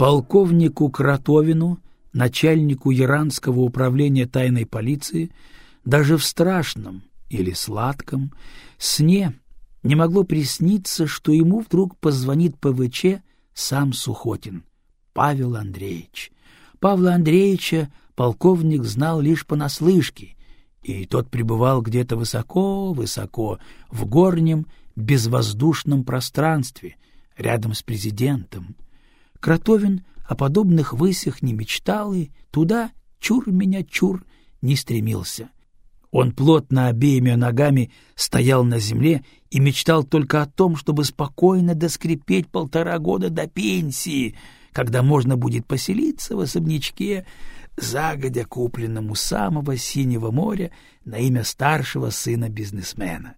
Полковнику Кротовину, начальнику Иранского управления тайной полиции, даже в страшном или сладком сне не могло присниться, что ему вдруг позвонит ПВЧ сам Сухотин, Павел Андреевич. Павла Андреевича полковник знал лишь понаслышке, и тот пребывал где-то высоко-высоко в горнем безвоздушном пространстве, рядом с президентом. Кротовин о подобных высях не мечтал и туда, чур меня чур, не стремился. Он плотно обеими ногами стоял на земле и мечтал только о том, чтобы спокойно доскрепеть полтора года до пенсии, когда можно будет поселиться в особнячке, загодя купленному самого синего моря на имя старшего сына бизнесмена.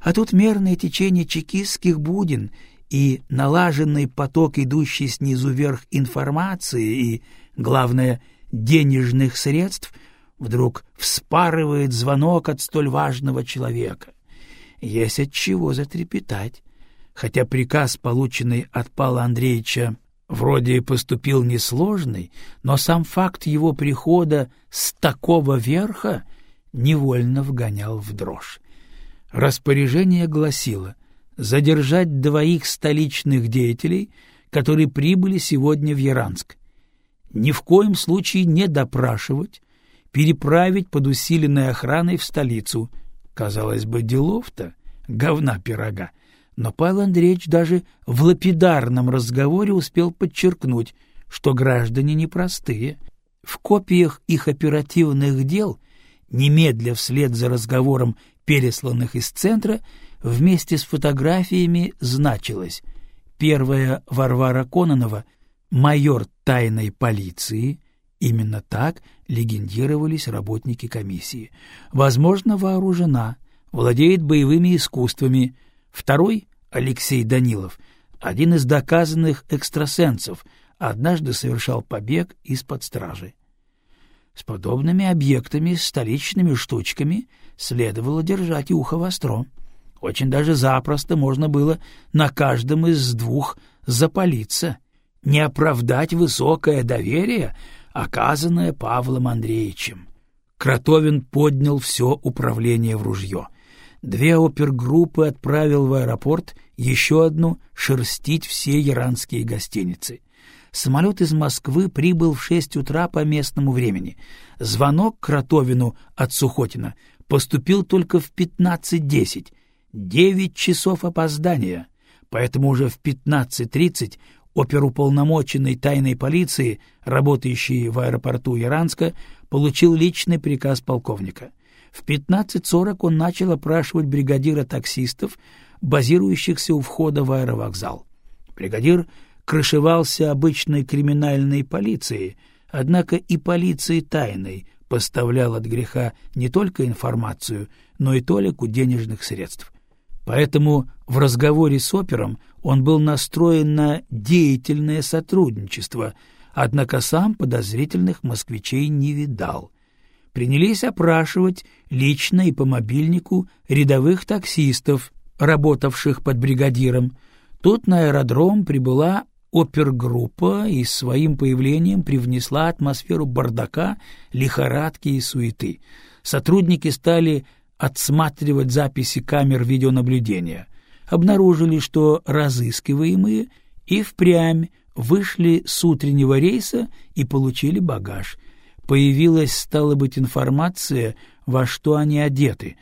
А тут мерное течение чекистских будин и налаженный поток, идущий снизу вверх информации и, главное, денежных средств, вдруг вспарывает звонок от столь важного человека. Есть от чего затрепетать. Хотя приказ, полученный от Павла Андреевича, вроде поступил несложный, но сам факт его прихода с такого верха невольно вгонял в дрожь. Распоряжение гласило задержать двоих столичных деятелей, которые прибыли сегодня в Яранск. Ни в коем случае не допрашивать, переправить под усиленной охраной в столицу. Казалось бы, делов-то, говна пирога. Но Павел Андреевич даже в лапидарном разговоре успел подчеркнуть, что граждане непростые. В копиях их оперативных дел, немедля вслед за разговором пересланных из центра, вместе с фотографиями значилось первая Варвара Кононова, майор тайной полиции, именно так легендировались работники комиссии, возможно, вооружена, владеет боевыми искусствами, второй — Алексей Данилов, один из доказанных экстрасенсов, однажды совершал побег из-под стражи. С подобными объектами, столичными штучками следовало держать ухо востро. Очень даже запросто можно было на каждом из двух запалиться, не оправдать высокое доверие, оказанное Павлом Андреевичем. Кротовин поднял все управление в ружье. Две опергруппы отправил в аэропорт, еще одну — шерстить все иранские гостиницы. Самолет из Москвы прибыл в шесть утра по местному времени. Звонок Кротовину от Сухотина поступил только в пятнадцать десять. Девять часов опоздания. Поэтому уже в пятнадцать тридцать оперуполномоченный тайной полиции, работающий в аэропорту Иранска, получил личный приказ полковника. В 15.40 он начал опрашивать бригадира таксистов, базирующихся у входа в аэровокзал. Бригадир крышевался обычной криминальной полицией, однако и полиции тайной поставлял от греха не только информацию, но и толику денежных средств. Поэтому в разговоре с опером он был настроен на деятельное сотрудничество, однако сам подозрительных москвичей не видал. Принялись опрашивать лично и по мобильнику рядовых таксистов, работавших под бригадиром. Тут на аэродром прибыла опергруппа и своим появлением привнесла атмосферу бардака, лихорадки и суеты. Сотрудники стали отсматривать записи камер видеонаблюдения. Обнаружили, что разыскиваемые и впрямь вышли с утреннего рейса и получили багаж. Появилась, стала быть, информация, во что они одеты.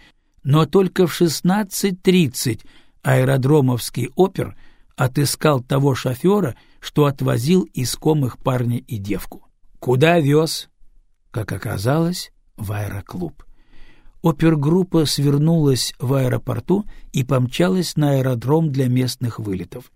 Но только в 16.30 аэродромовский опер отыскал того шофера, что отвозил искомых парня и девку. Куда вез? Как оказалось, в аэроклуб. Опергруппа свернулась в аэропорту и помчалась на аэродром для местных вылетов.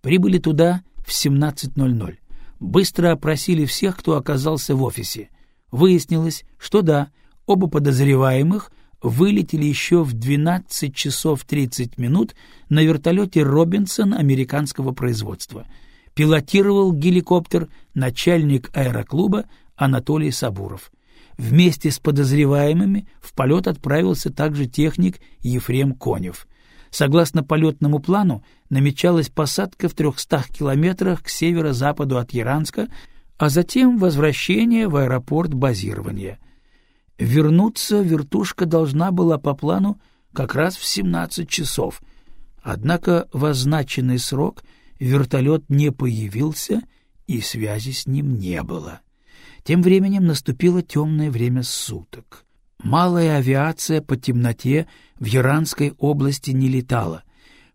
Прибыли туда в 17.00. Быстро опросили всех, кто оказался в офисе. Выяснилось, что да, оба подозреваемых вылетели еще в 12 часов 30 минут на вертолете «Робинсон» американского производства. Пилотировал геликоптер начальник аэроклуба Анатолий Сабуров — Вместе с подозреваемыми в полет отправился также техник Ефрем Конев. Согласно полетному плану, намечалась посадка в трехстах километрах к северо-западу от Яранска, а затем возвращение в аэропорт базирования. Вернуться вертушка должна была по плану как раз в 17 часов. Однако в означенный срок вертолет не появился, и связи с ним не было. Тем временем наступило темное время суток. Малая авиация по темноте в Яранской области не летала.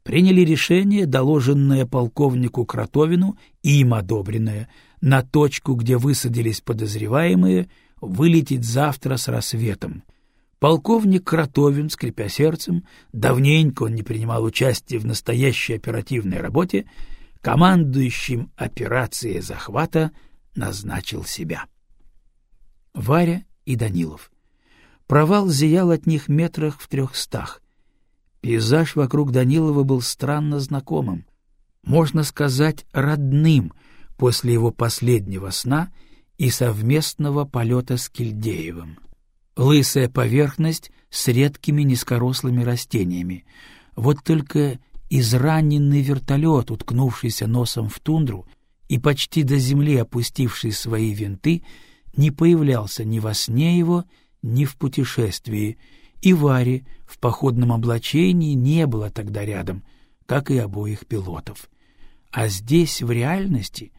Приняли решение, доложенное полковнику Кротовину и им одобренное, на точку, где высадились подозреваемые, вылететь завтра с рассветом. Полковник Кротовин, скрипя сердцем, давненько он не принимал участия в настоящей оперативной работе, командующим операцией захвата назначил себя. Варя и Данилов. Провал зиял от них метрах в трехстах. Пейзаж вокруг Данилова был странно знакомым, можно сказать, родным после его последнего сна и совместного полета с Кильдеевым. Лысая поверхность с редкими низкорослыми растениями. Вот только израненный вертолет, уткнувшийся носом в тундру и почти до земли опустивший свои винты, не появлялся ни во сне его, ни в путешествии, и Вари в походном облачении не было тогда рядом, как и обоих пилотов. А здесь, в реальности,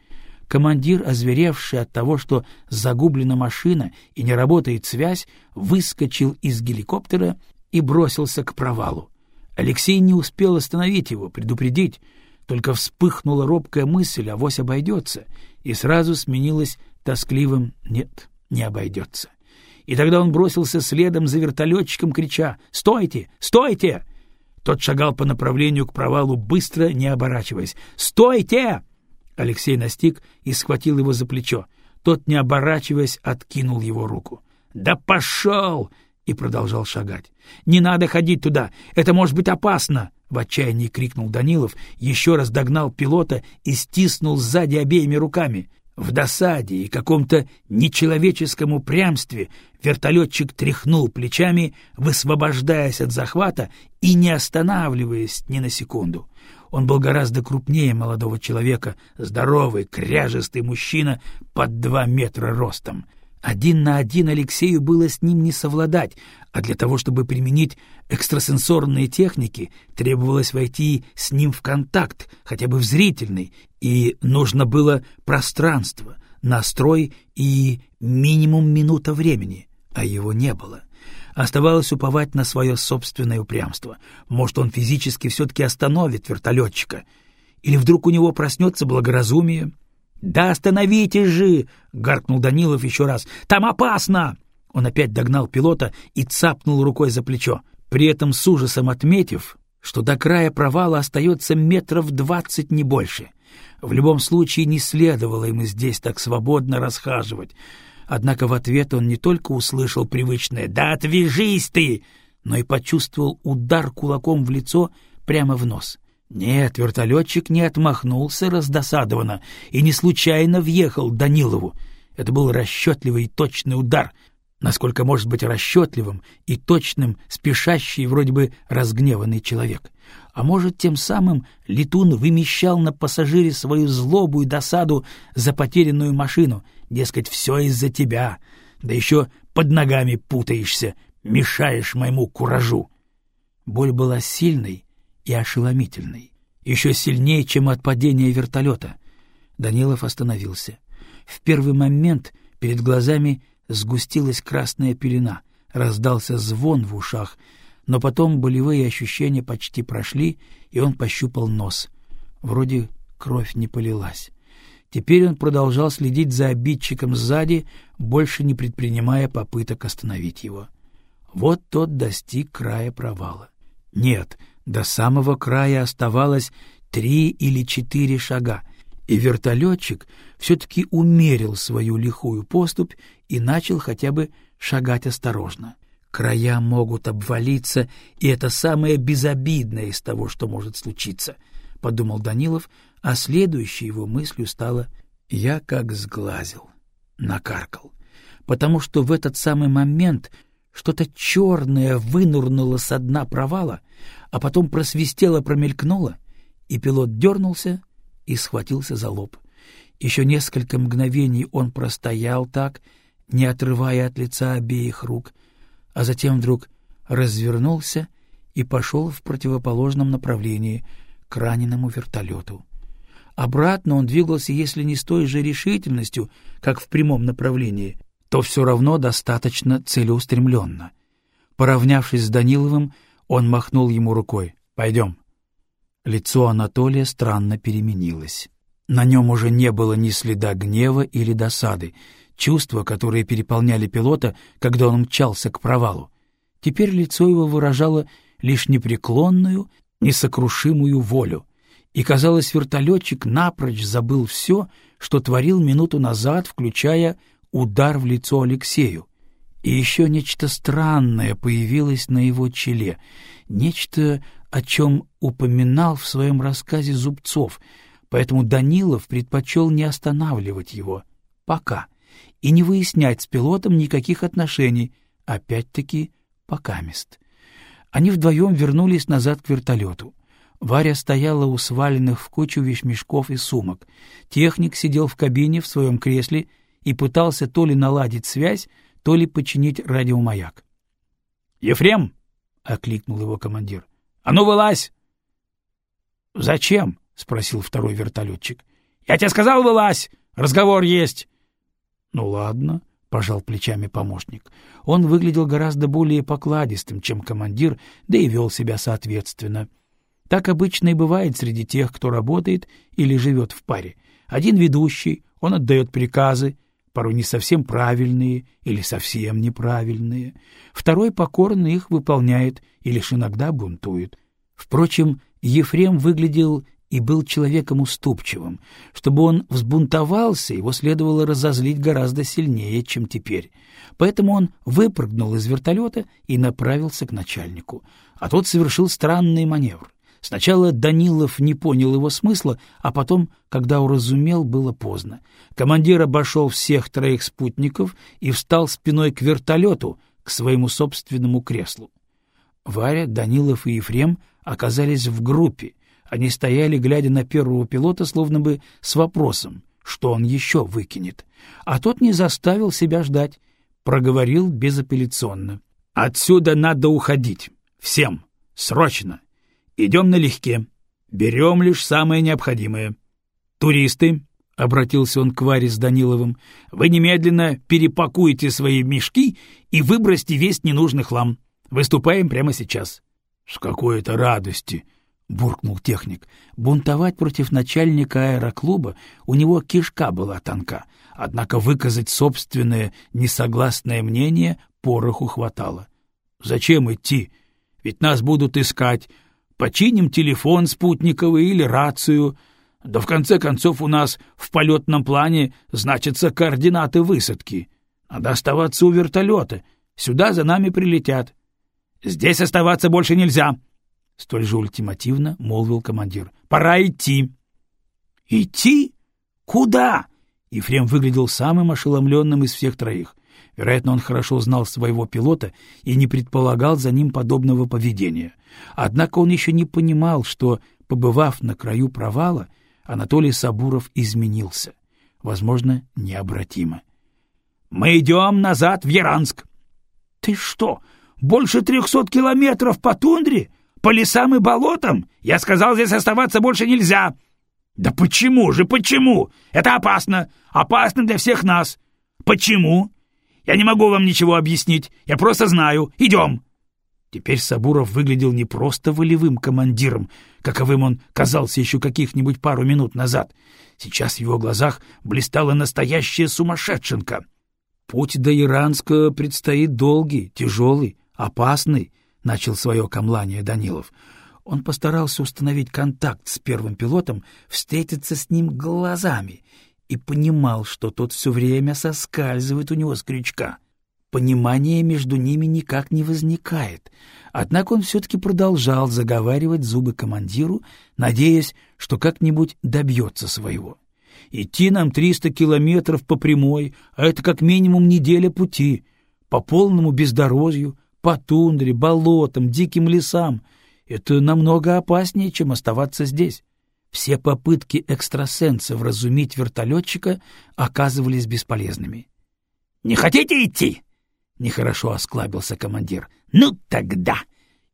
командир, озверевший от того, что загублена машина и не работает связь, выскочил из геликоптера и бросился к провалу. Алексей не успел остановить его, предупредить, только вспыхнула робкая мысль, авось обойдется, и сразу сменилась тоскливым «нет, не обойдется». И тогда он бросился следом за вертолетчиком, крича «Стойте! Стойте!» Тот шагал по направлению к провалу, быстро не оборачиваясь. «Стойте!» Алексей настиг и схватил его за плечо. Тот, не оборачиваясь, откинул его руку. «Да пошел!» и продолжал шагать. «Не надо ходить туда! Это может быть опасно!» — в отчаянии крикнул Данилов, еще раз догнал пилота и стиснул сзади обеими руками. В досаде и каком-то нечеловеческом упрямстве вертолетчик тряхнул плечами, высвобождаясь от захвата и не останавливаясь ни на секунду. Он был гораздо крупнее молодого человека, здоровый, кряжестый мужчина под два метра ростом. Один на один Алексею было с ним не совладать, а для того, чтобы применить экстрасенсорные техники, требовалось войти с ним в контакт, хотя бы в зрительный, и нужно было пространство, настрой и минимум минута времени, а его не было. Оставалось уповать на свое собственное упрямство. Может, он физически все-таки остановит вертолетчика. Или вдруг у него проснется благоразумие — «Да остановитесь же!» — гаркнул Данилов еще раз. «Там опасно!» Он опять догнал пилота и цапнул рукой за плечо, при этом с ужасом отметив, что до края провала остается метров двадцать не больше. В любом случае не следовало ему здесь так свободно расхаживать. Однако в ответ он не только услышал привычное «Да отвяжись ты!», но и почувствовал удар кулаком в лицо прямо в нос. Нет, вертолетчик не отмахнулся раздосадованно и не случайно въехал Данилову. Это был расчетливый и точный удар, насколько может быть расчетливым и точным спешащий вроде бы разгневанный человек. А может, тем самым летун вымещал на пассажире свою злобу и досаду за потерянную машину, дескать, все из-за тебя, да еще под ногами путаешься, мешаешь моему куражу. Боль была сильной и ошеломительный. Еще сильнее, чем от падения вертолета. Данилов остановился. В первый момент перед глазами сгустилась красная пелена, раздался звон в ушах, но потом болевые ощущения почти прошли, и он пощупал нос. Вроде кровь не полилась. Теперь он продолжал следить за обидчиком сзади, больше не предпринимая попыток остановить его. Вот тот достиг края провала. Нет, до самого края оставалось три или четыре шага, и вертолетчик все-таки умерил свою лихую поступь и начал хотя бы шагать осторожно. Края могут обвалиться, и это самое безобидное из того, что может случиться, — подумал Данилов, а следующей его мыслью стало «я как сглазил», накаркал, потому что в этот самый момент Что-то черное вынурнуло со дна провала, а потом просвистело, промелькнуло, и пилот дернулся и схватился за лоб. Еще несколько мгновений он простоял так, не отрывая от лица обеих рук, а затем вдруг развернулся и пошел в противоположном направлении к раненому вертолету. Обратно он двигался, если не с той же решительностью, как в прямом направлении, то все равно достаточно целеустремленно. Поравнявшись с Даниловым, он махнул ему рукой. «Пойдем». Лицо Анатолия странно переменилось. На нем уже не было ни следа гнева или досады, чувства, которые переполняли пилота, когда он мчался к провалу. Теперь лицо его выражало лишь непреклонную, несокрушимую волю, и, казалось, вертолетчик напрочь забыл все, что творил минуту назад, включая удар в лицо Алексею. И еще нечто странное появилось на его челе, нечто, о чем упоминал в своем рассказе Зубцов, поэтому Данилов предпочел не останавливать его. Пока. И не выяснять с пилотом никаких отношений, опять-таки, покамест. Они вдвоем вернулись назад к вертолету. Варя стояла у сваленных в кучу вещмешков и сумок. Техник сидел в кабине в своем кресле и пытался то ли наладить связь, то ли починить радиомаяк. — Ефрем! — окликнул его командир. — А ну, вылазь! — Зачем? — спросил второй вертолетчик. — Я тебе сказал, вылазь! Разговор есть! — Ну, ладно, — пожал плечами помощник. Он выглядел гораздо более покладистым, чем командир, да и вел себя соответственно. Так обычно и бывает среди тех, кто работает или живет в паре. Один ведущий, он отдает приказы, порой не совсем правильные или совсем неправильные. Второй покорно их выполняет и лишь иногда бунтует. Впрочем, Ефрем выглядел и был человеком уступчивым. Чтобы он взбунтовался, его следовало разозлить гораздо сильнее, чем теперь. Поэтому он выпрыгнул из вертолета и направился к начальнику. А тот совершил странный маневр. Сначала Данилов не понял его смысла, а потом, когда уразумел, было поздно. Командир обошел всех троих спутников и встал спиной к вертолету, к своему собственному креслу. Варя, Данилов и Ефрем оказались в группе. Они стояли, глядя на первого пилота, словно бы с вопросом, что он еще выкинет. А тот не заставил себя ждать, проговорил безапелляционно. «Отсюда надо уходить. Всем. Срочно. Идем налегке. Берем лишь самое необходимое. Туристы, — обратился он к Варе с Даниловым, — вы немедленно перепакуете свои мешки и выбросьте весь ненужный хлам. Выступаем прямо сейчас. — С какой-то радости, — буркнул техник. Бунтовать против начальника аэроклуба у него кишка была тонка, однако выказать собственное несогласное мнение пороху хватало. — Зачем идти? Ведь нас будут искать, Починим телефон спутниковый или рацию. Да в конце концов у нас в полетном плане значатся координаты высадки. Надо оставаться у вертолета. Сюда за нами прилетят. Здесь оставаться больше нельзя. Столь же ультимативно молвил командир. Пора идти. Идти? Куда? Ефрем выглядел самым ошеломленным из всех троих. Вероятно, он хорошо знал своего пилота и не предполагал за ним подобного поведения. Однако он еще не понимал, что, побывав на краю провала, Анатолий Сабуров изменился. Возможно, необратимо. — Мы идем назад в Яранск. — Ты что, больше трехсот километров по тундре? По лесам и болотам? Я сказал, здесь оставаться больше нельзя. — Да почему же, почему? Это опасно. Опасно для всех нас. — Почему? Я не могу вам ничего объяснить. Я просто знаю. Идем. Теперь Сабуров выглядел не просто волевым командиром, каковым он казался еще каких-нибудь пару минут назад. Сейчас в его глазах блистала настоящая сумасшедшенка. «Путь до Иранска предстоит долгий, тяжелый, опасный», — начал свое камлание Данилов. Он постарался установить контакт с первым пилотом, встретиться с ним глазами и понимал, что тот все время соскальзывает у него с крючка. Понимания между ними никак не возникает, однако он все-таки продолжал заговаривать зубы командиру, надеясь, что как-нибудь добьется своего. «Идти нам триста километров по прямой, а это как минимум неделя пути. по полному бездорожью, по тундре, болотам, диким лесам. Это намного опаснее, чем оставаться здесь. Все попытки экстрасенса вразумить вертолетчика оказывались бесполезными. — Не хотите идти? — нехорошо осклабился командир. — Ну тогда!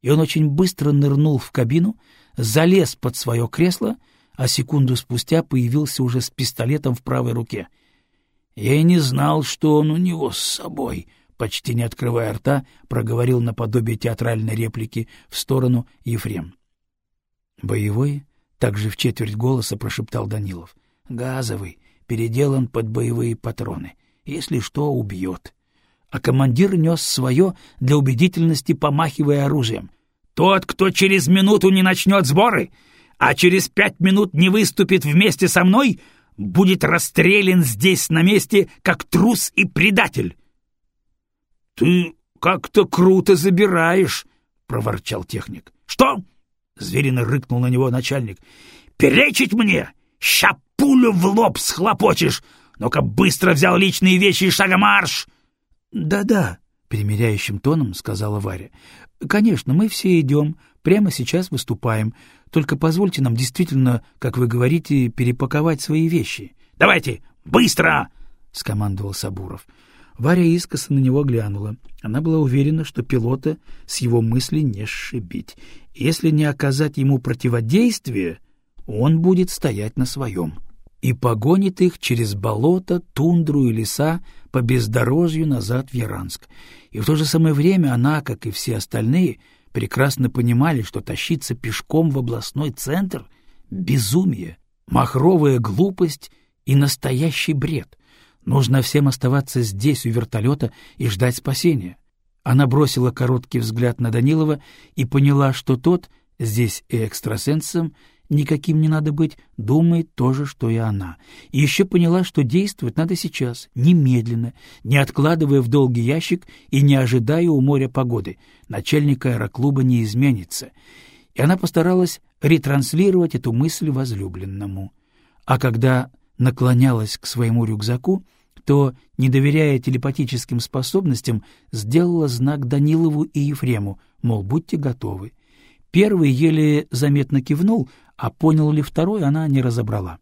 И он очень быстро нырнул в кабину, залез под свое кресло, а секунду спустя появился уже с пистолетом в правой руке. Я и не знал, что он у него с собой, почти не открывая рта, проговорил наподобие театральной реплики в сторону Ефрем. Боевой также в четверть голоса прошептал Данилов. «Газовый, переделан под боевые патроны. Если что, убьет». А командир нес свое, для убедительности помахивая оружием. «Тот, кто через минуту не начнет сборы, а через пять минут не выступит вместе со мной, будет расстрелян здесь на месте, как трус и предатель». «Ты как-то круто забираешь», — проворчал техник. «Что?» Зверино рыкнул на него начальник. «Перечить мне! Ща пулю в лоб схлопочешь! Ну-ка быстро взял личные вещи и шагомарш!» «Да-да», — примиряющим тоном сказала Варя. «Конечно, мы все идем, прямо сейчас выступаем. Только позвольте нам действительно, как вы говорите, перепаковать свои вещи». «Давайте, быстро!» — скомандовал Сабуров. Варя искоса на него глянула. Она была уверена, что пилота с его мысли не сшибить. Если не оказать ему противодействие, он будет стоять на своем и погонит их через болото, тундру и леса по бездорожью назад в Яранск. И в то же самое время она, как и все остальные, прекрасно понимали, что тащиться пешком в областной центр — безумие, махровая глупость и настоящий бред. Нужно всем оставаться здесь, у вертолета, и ждать спасения. Она бросила короткий взгляд на Данилова и поняла, что тот, здесь и экстрасенсом, никаким не надо быть, думает то же, что и она. И еще поняла, что действовать надо сейчас, немедленно, не откладывая в долгий ящик и не ожидая у моря погоды. Начальник аэроклуба не изменится. И она постаралась ретранслировать эту мысль возлюбленному. А когда наклонялась к своему рюкзаку, то, не доверяя телепатическим способностям, сделала знак Данилову и Ефрему, мол, будьте готовы. Первый еле заметно кивнул, а понял ли второй, она не разобрала.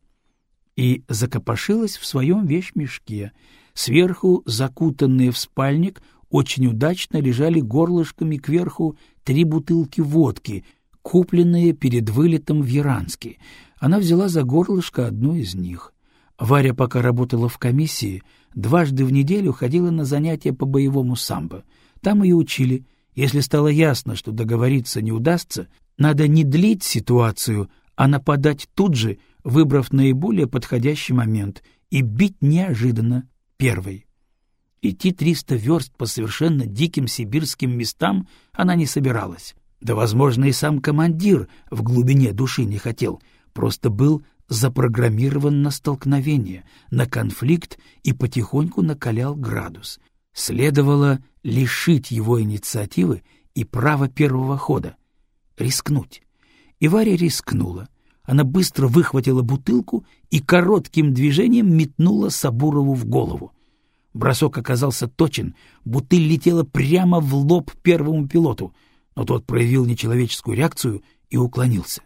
И закопошилась в своем вещмешке. Сверху, закутанные в спальник, очень удачно лежали горлышками кверху три бутылки водки, купленные перед вылетом в Яранске. Она взяла за горлышко одну из них — Варя пока работала в комиссии, дважды в неделю ходила на занятия по боевому самбо. Там ее учили. Если стало ясно, что договориться не удастся, надо не длить ситуацию, а нападать тут же, выбрав наиболее подходящий момент, и бить неожиданно первой. Идти триста верст по совершенно диким сибирским местам она не собиралась. Да, возможно, и сам командир в глубине души не хотел, просто был запрограммирован на столкновение, на конфликт и потихоньку накалял градус. Следовало лишить его инициативы и права первого хода. Рискнуть. И Варя рискнула. Она быстро выхватила бутылку и коротким движением метнула Сабурову в голову. Бросок оказался точен, бутыль летела прямо в лоб первому пилоту, но тот проявил нечеловеческую реакцию и уклонился.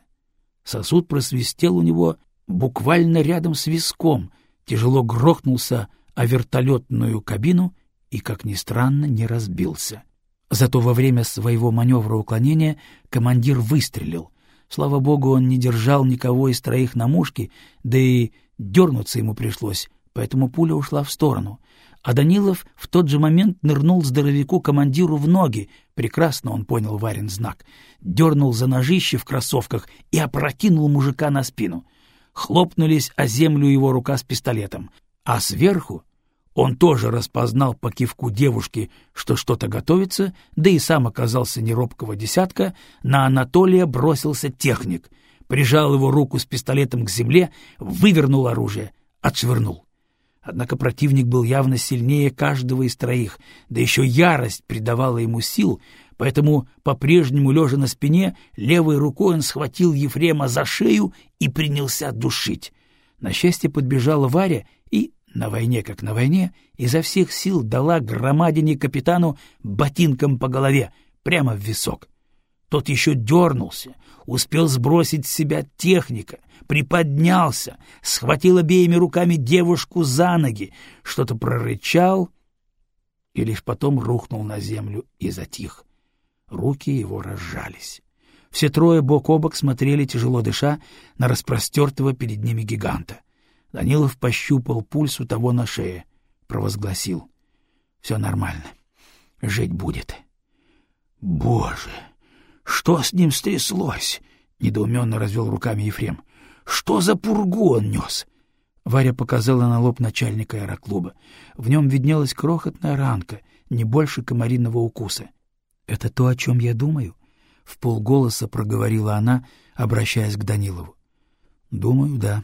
Сосуд просвистел у него буквально рядом с виском, тяжело грохнулся о вертолетную кабину и, как ни странно, не разбился. Зато во время своего маневра уклонения командир выстрелил. Слава богу, он не держал никого из троих на мушке, да и дернуться ему пришлось, поэтому пуля ушла в сторону. А Данилов в тот же момент нырнул здоровяку-командиру в ноги, прекрасно он понял Варин знак, дернул за ножище в кроссовках и опрокинул мужика на спину хлопнулись о землю его рука с пистолетом, а сверху он тоже распознал по кивку девушки, что что-то готовится, да и сам оказался неробкого десятка, на Анатолия бросился техник, прижал его руку с пистолетом к земле, вывернул оружие, отшвырнул. Однако противник был явно сильнее каждого из троих, да еще ярость придавала ему сил, поэтому, по-прежнему лежа на спине, левой рукой он схватил Ефрема за шею и принялся душить. На счастье подбежала Варя и на войне как на войне, изо всех сил дала громадине капитану ботинком по голове, прямо в висок. Тот еще дернулся, успел сбросить с себя техника, приподнялся, схватил обеими руками девушку за ноги, что-то прорычал и лишь потом рухнул на землю и затих. Руки его разжались. Все трое бок о бок смотрели, тяжело дыша, на распростертого перед ними гиганта. Данилов пощупал пульс у того на шее, провозгласил. — Все нормально. Жить будет. — Боже! Что с ним стряслось? — недоуменно развел руками Ефрем. — Что за пургу он нес? Варя показала на лоб начальника аэроклуба. В нем виднелась крохотная ранка, не больше комариного укуса. — Это то, о чем я думаю? — в полголоса проговорила она, обращаясь к Данилову. — Думаю, да.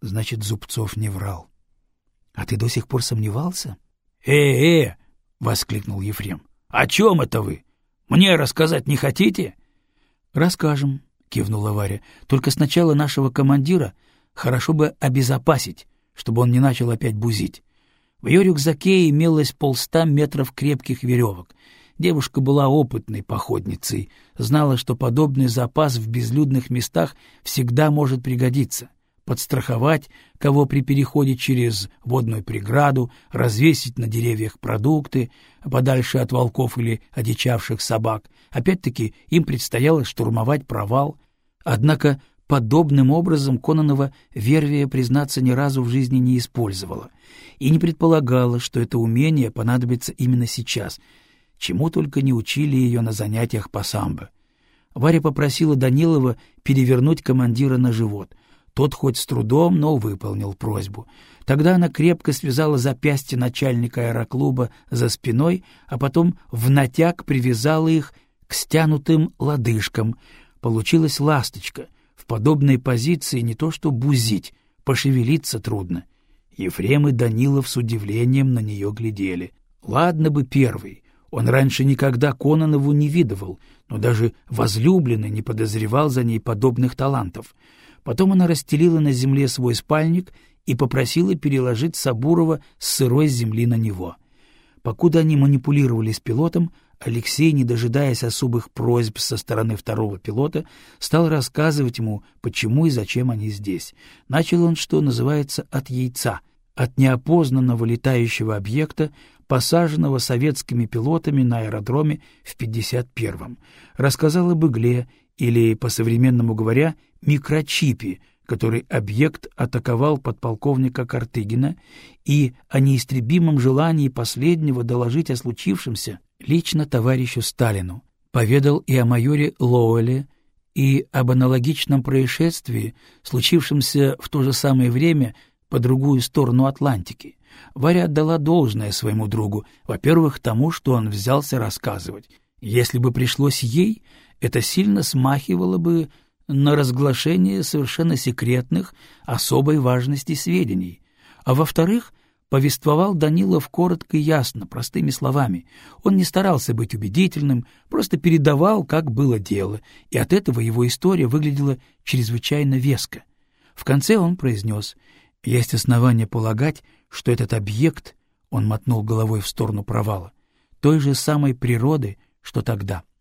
Значит, Зубцов не врал. — А ты до сих пор сомневался? «Э — Э-э! — воскликнул Ефрем. — О чем это вы? Мне рассказать не хотите? — Расскажем, — кивнула Варя. — Только сначала нашего командира хорошо бы обезопасить, чтобы он не начал опять бузить. В ее рюкзаке имелось полста метров крепких веревок. Девушка была опытной походницей, знала, что подобный запас в безлюдных местах всегда может пригодиться — подстраховать кого при переходе через водную преграду, развесить на деревьях продукты, подальше от волков или одичавших собак. Опять-таки им предстояло штурмовать провал. Однако подобным образом Кононова Вервия, признаться, ни разу в жизни не использовала и не предполагала, что это умение понадобится именно сейчас, чему только не учили ее на занятиях по самбо. Варя попросила Данилова перевернуть командира на живот — тот хоть с трудом, но выполнил просьбу. Тогда она крепко связала запястье начальника аэроклуба за спиной, а потом в натяг привязала их к стянутым лодыжкам. Получилась ласточка. В подобной позиции не то что бузить, пошевелиться трудно. Ефрем и Данилов с удивлением на нее глядели. Ладно бы первый. Он раньше никогда Кононову не видывал, но даже возлюбленный не подозревал за ней подобных талантов — Потом она расстелила на земле свой спальник и попросила переложить Сабурова с сырой земли на него. Покуда они манипулировали с пилотом, Алексей, не дожидаясь особых просьб со стороны второго пилота, стал рассказывать ему, почему и зачем они здесь. Начал он, что называется, от яйца, от неопознанного летающего объекта, посаженного советскими пилотами на аэродроме в 51-м. Рассказал об игле или, по-современному говоря, микрочипе, который объект атаковал подполковника Картыгина, и о неистребимом желании последнего доложить о случившемся лично товарищу Сталину. Поведал и о майоре Лоуэле, и об аналогичном происшествии, случившемся в то же самое время по другую сторону Атлантики. Варя отдала должное своему другу, во-первых, тому, что он взялся рассказывать. Если бы пришлось ей, это сильно смахивало бы на разглашение совершенно секретных, особой важности сведений. А во-вторых, повествовал Данилов коротко и ясно, простыми словами. Он не старался быть убедительным, просто передавал, как было дело, и от этого его история выглядела чрезвычайно веско. В конце он произнес «Есть основания полагать, что этот объект, — он мотнул головой в сторону провала, — той же самой природы, что тогда —